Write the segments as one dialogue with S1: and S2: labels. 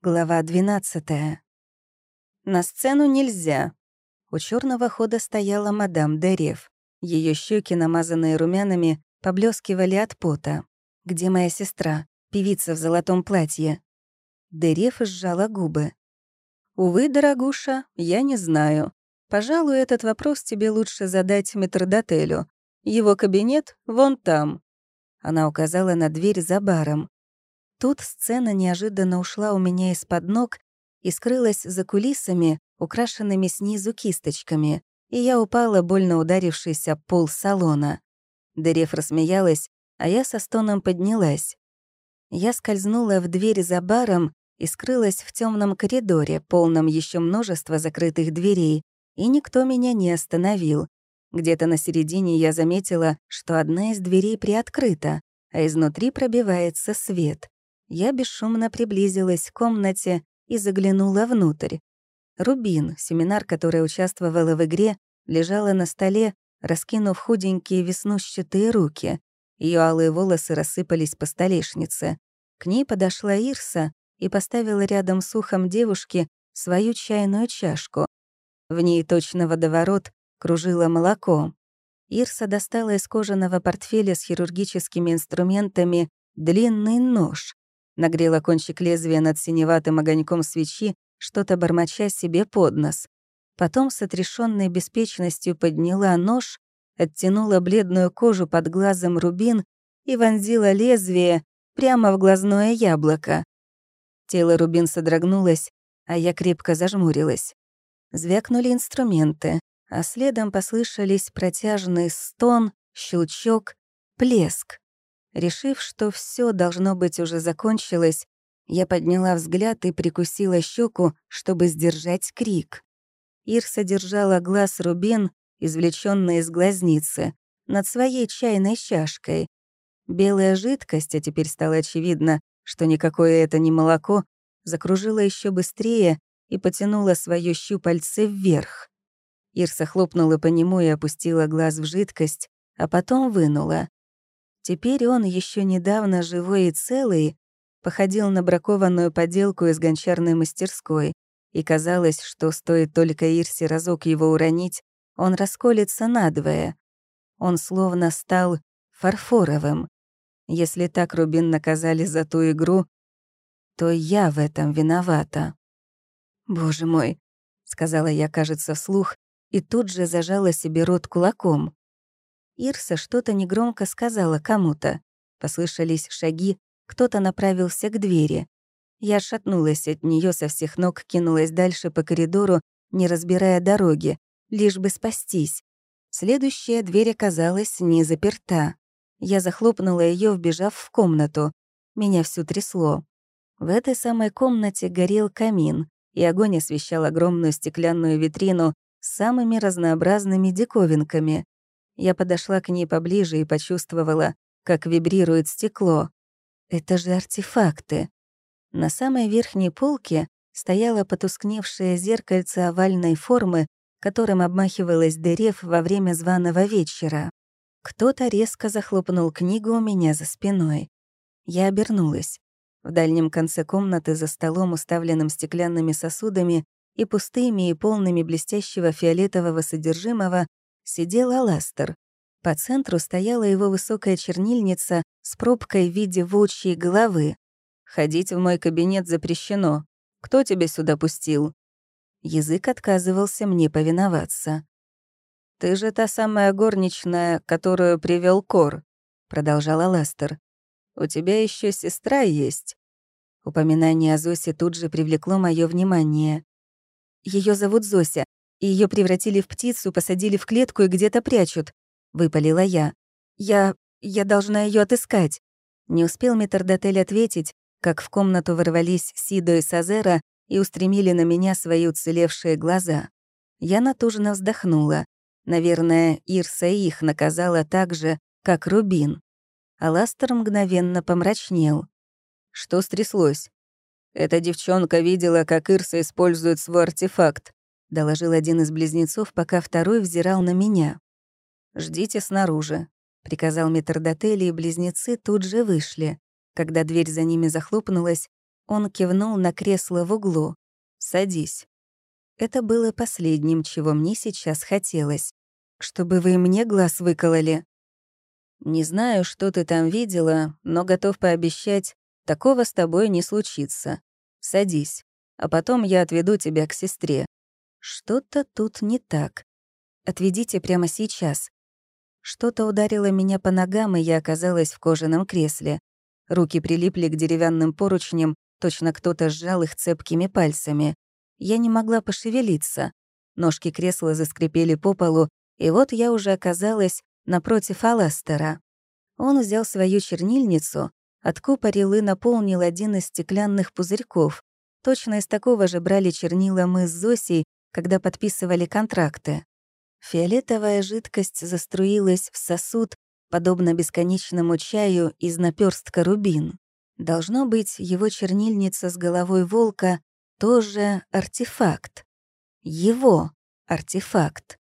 S1: Глава 12. На сцену нельзя. У черного хода стояла мадам Дерев. Ее щеки, намазанные румянами, поблескивали от пота. «Где моя сестра? Певица в золотом платье?» Дерев сжала губы. «Увы, дорогуша, я не знаю. Пожалуй, этот вопрос тебе лучше задать метрдотелю. Его кабинет вон там». Она указала на дверь за баром. Тут сцена неожиданно ушла у меня из-под ног и скрылась за кулисами, украшенными снизу кисточками, и я упала, больно ударившись об пол салона. Дерев рассмеялась, а я со стоном поднялась. Я скользнула в дверь за баром и скрылась в темном коридоре, полном еще множества закрытых дверей, и никто меня не остановил. Где-то на середине я заметила, что одна из дверей приоткрыта, а изнутри пробивается свет. Я бесшумно приблизилась к комнате и заглянула внутрь. Рубин, семинар, которая участвовала в игре, лежала на столе, раскинув худенькие веснущатые руки. Ее алые волосы рассыпались по столешнице. К ней подошла Ирса и поставила рядом с ухом девушки свою чайную чашку. В ней точно водоворот кружило молоко. Ирса достала из кожаного портфеля с хирургическими инструментами длинный нож нагрела кончик лезвия над синеватым огоньком свечи, что-то бормоча себе под нос. Потом с отрешенной беспечностью подняла нож, оттянула бледную кожу под глазом рубин и вонзила лезвие прямо в глазное яблоко. Тело рубин содрогнулось, а я крепко зажмурилась. Звякнули инструменты, а следом послышались протяжный стон, щелчок, плеск. Решив, что все должно быть уже закончилось, я подняла взгляд и прикусила щеку, чтобы сдержать крик. Ир держала глаз рубин, извлеченный из глазницы, над своей чайной чашкой. Белая жидкость, а теперь стало очевидно, что никакое это не молоко, закружила еще быстрее и потянула свое щупальце вверх. Ирса хлопнула по нему и опустила глаз в жидкость, а потом вынула. Теперь он, еще недавно живой и целый, походил на бракованную поделку из гончарной мастерской, и казалось, что стоит только Ирсе разок его уронить, он расколется надвое. Он словно стал фарфоровым. Если так Рубин наказали за ту игру, то я в этом виновата. «Боже мой», — сказала я, кажется, вслух, и тут же зажала себе рот кулаком. Ирса что-то негромко сказала кому-то. Послышались шаги, кто-то направился к двери. Я шатнулась от нее со всех ног, кинулась дальше по коридору, не разбирая дороги, лишь бы спастись. Следующая дверь оказалась не заперта. Я захлопнула ее, вбежав в комнату. Меня всю трясло. В этой самой комнате горел камин, и огонь освещал огромную стеклянную витрину с самыми разнообразными диковинками. Я подошла к ней поближе и почувствовала, как вибрирует стекло. Это же артефакты. На самой верхней полке стояло потускневшее зеркальце овальной формы, которым обмахивалась дерев во время званого вечера. Кто-то резко захлопнул книгу у меня за спиной. Я обернулась. В дальнем конце комнаты за столом, уставленным стеклянными сосудами и пустыми и полными блестящего фиолетового содержимого, сидел Аластер. По центру стояла его высокая чернильница с пробкой в виде волчьей головы. «Ходить в мой кабинет запрещено. Кто тебя сюда пустил?» Язык отказывался мне повиноваться. «Ты же та самая горничная, которую привел Кор», — продолжала Ластер. «У тебя еще сестра есть». Упоминание о Зосе тут же привлекло мое внимание. Ее зовут Зося. Ее превратили в птицу, посадили в клетку и где-то прячут», — выпалила я. «Я... я должна ее отыскать». Не успел метрдотель ответить, как в комнату ворвались Сидо и Сазера и устремили на меня свои уцелевшие глаза. Я натужно вздохнула. Наверное, Ирса их наказала так же, как Рубин. Аластер мгновенно помрачнел. Что стряслось? Эта девчонка видела, как Ирса использует свой артефакт. — доложил один из близнецов, пока второй взирал на меня. «Ждите снаружи», — приказал метрдотель, и близнецы тут же вышли. Когда дверь за ними захлопнулась, он кивнул на кресло в углу. «Садись». Это было последним, чего мне сейчас хотелось. «Чтобы вы мне глаз выкололи». «Не знаю, что ты там видела, но готов пообещать, такого с тобой не случится. Садись, а потом я отведу тебя к сестре. Что-то тут не так. Отведите прямо сейчас. Что-то ударило меня по ногам, и я оказалась в кожаном кресле. Руки прилипли к деревянным поручням, точно кто-то сжал их цепкими пальцами. Я не могла пошевелиться. Ножки кресла заскрипели по полу, и вот я уже оказалась напротив Аластера. Он взял свою чернильницу, откупорил и наполнил один из стеклянных пузырьков. Точно из такого же брали чернила мы с Зосей, когда подписывали контракты. Фиолетовая жидкость заструилась в сосуд, подобно бесконечному чаю из наперстка рубин. Должно быть, его чернильница с головой волка тоже артефакт. Его артефакт.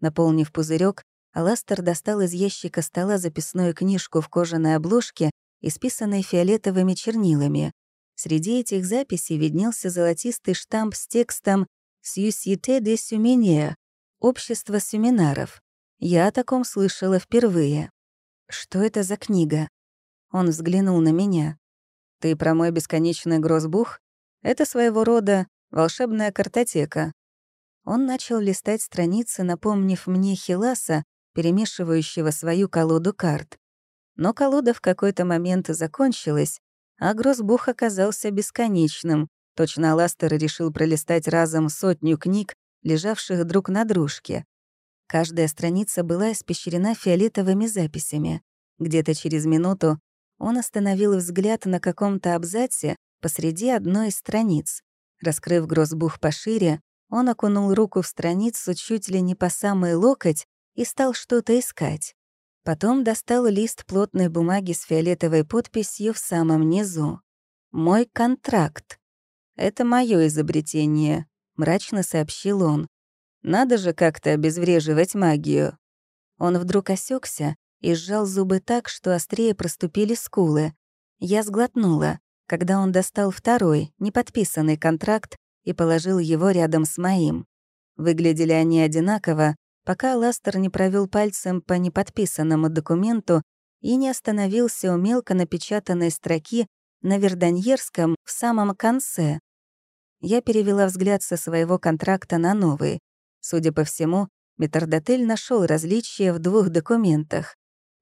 S1: Наполнив пузырек, Аластер достал из ящика стола записную книжку в кожаной обложке, исписанной фиолетовыми чернилами. Среди этих записей виднелся золотистый штамп с текстом Сьюсите де Сюмения, Общество семинаров. Я о таком слышала впервые. Что это за книга? Он взглянул на меня. Ты про мой бесконечный грозбух? Это своего рода волшебная картотека. Он начал листать страницы, напомнив мне Хиласа, перемешивающего свою колоду карт. Но колода в какой-то момент закончилась, а грозбух оказался бесконечным, Точно Ластер решил пролистать разом сотню книг, лежавших друг на дружке. Каждая страница была испещрена фиолетовыми записями. Где-то через минуту он остановил взгляд на каком-то абзаце посреди одной из страниц. Раскрыв грозбух пошире, он окунул руку в страницу чуть ли не по самой локоть и стал что-то искать. Потом достал лист плотной бумаги с фиолетовой подписью в самом низу. «Мой контракт», «Это мое изобретение», — мрачно сообщил он. «Надо же как-то обезвреживать магию». Он вдруг осекся и сжал зубы так, что острее проступили скулы. Я сглотнула, когда он достал второй, неподписанный контракт и положил его рядом с моим. Выглядели они одинаково, пока Ластер не провел пальцем по неподписанному документу и не остановился у мелко напечатанной строки на верданьерском в самом конце. Я перевела взгляд со своего контракта на новый. Судя по всему, Метрдотель нашел различия в двух документах.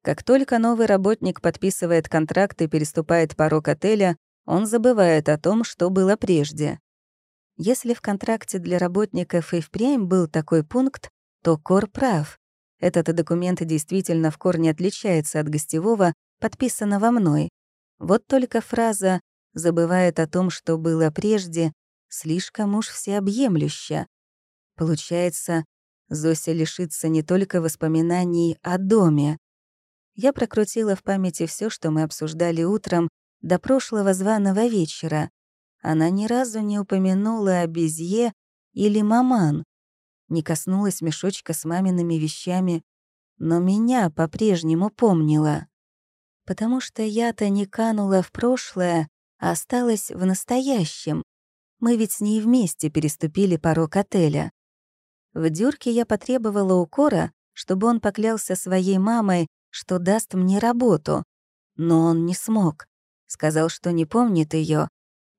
S1: Как только новый работник подписывает контракт и переступает порог отеля, он забывает о том, что было прежде. Если в контракте для работников и впрямь был такой пункт, то Кор прав. Этот документ действительно в корне отличается от гостевого, подписанного мной. Вот только фраза «забывает о том, что было прежде» Слишком уж всеобъемлюще. Получается, Зося лишится не только воспоминаний о доме. Я прокрутила в памяти все, что мы обсуждали утром до прошлого званого вечера. Она ни разу не упомянула о Безье или Маман, не коснулась мешочка с мамиными вещами, но меня по-прежнему помнила. Потому что я-то не канула в прошлое, а осталась в настоящем. Мы ведь с ней вместе переступили порог отеля. В дюрке я потребовала у Кора, чтобы он поклялся своей мамой, что даст мне работу. Но он не смог. Сказал, что не помнит ее.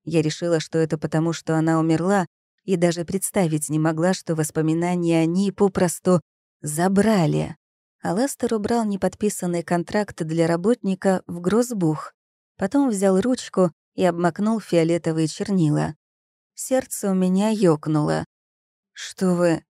S1: Я решила, что это потому, что она умерла, и даже представить не могла, что воспоминания о ней попросту забрали. А Лестер убрал неподписанный контракт для работника в грозбух. Потом взял ручку и обмакнул фиолетовые чернила. Сердце у меня ёкнуло. «Что вы?»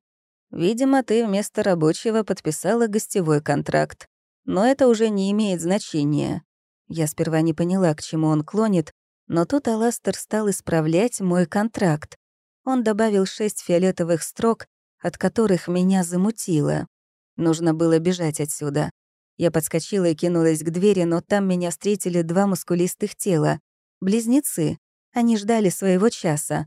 S1: «Видимо, ты вместо рабочего подписала гостевой контракт. Но это уже не имеет значения». Я сперва не поняла, к чему он клонит, но тут Аластер стал исправлять мой контракт. Он добавил шесть фиолетовых строк, от которых меня замутило. Нужно было бежать отсюда. Я подскочила и кинулась к двери, но там меня встретили два мускулистых тела. Близнецы. Они ждали своего часа.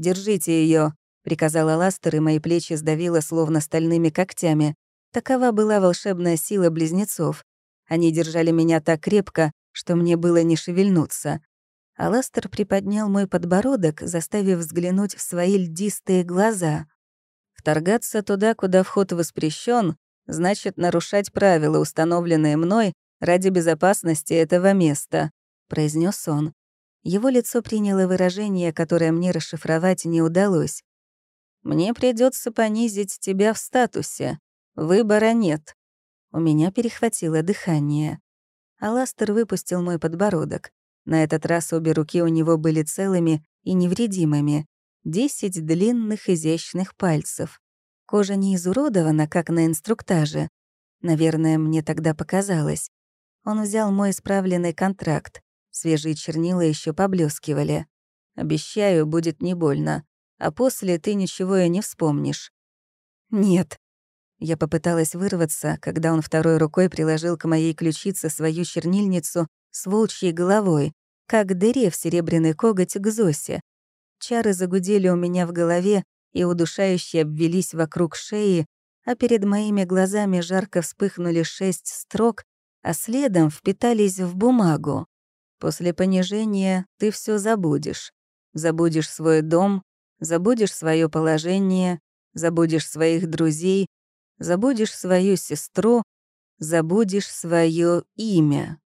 S1: Держите ее, приказала Ластер, и мои плечи сдавило, словно стальными когтями. Такова была волшебная сила близнецов. Они держали меня так крепко, что мне было не шевельнуться. А Ластер приподнял мой подбородок, заставив взглянуть в свои льдистые глаза. Вторгаться туда, куда вход воспрещен, значит нарушать правила, установленные мной ради безопасности этого места, произнес он. Его лицо приняло выражение, которое мне расшифровать не удалось. «Мне придется понизить тебя в статусе. Выбора нет». У меня перехватило дыхание. Аластер выпустил мой подбородок. На этот раз обе руки у него были целыми и невредимыми. Десять длинных изящных пальцев. Кожа не изуродована, как на инструктаже. Наверное, мне тогда показалось. Он взял мой исправленный контракт. Свежие чернила еще поблескивали. «Обещаю, будет не больно. А после ты ничего и не вспомнишь». «Нет». Я попыталась вырваться, когда он второй рукой приложил к моей ключице свою чернильницу с волчьей головой, как дыре в серебряный коготь к Зосе. Чары загудели у меня в голове и удушающе обвелись вокруг шеи, а перед моими глазами жарко вспыхнули шесть строк, а следом впитались в бумагу. После понижения ты все забудешь. Забудешь свой дом, забудешь свое положение, забудешь своих друзей, забудешь свою сестру, забудешь свое имя.